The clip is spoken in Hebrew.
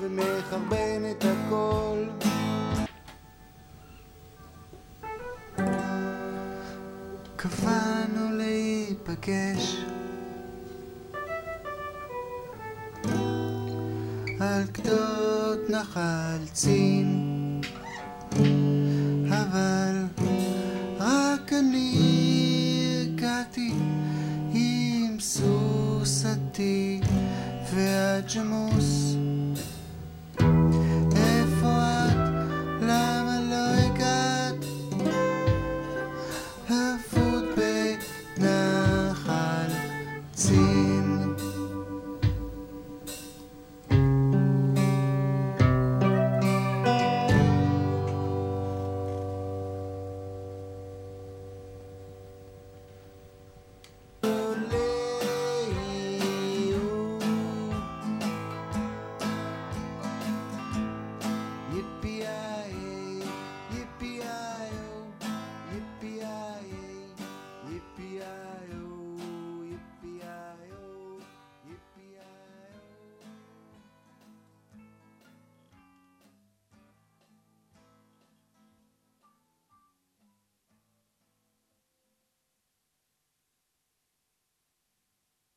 ומחרבן את הכל. קבענו להיפגש על גדות נחל צין, אבל רק אני הגעתי עם סוסתי והג'מוס. אבוד בנחל ציר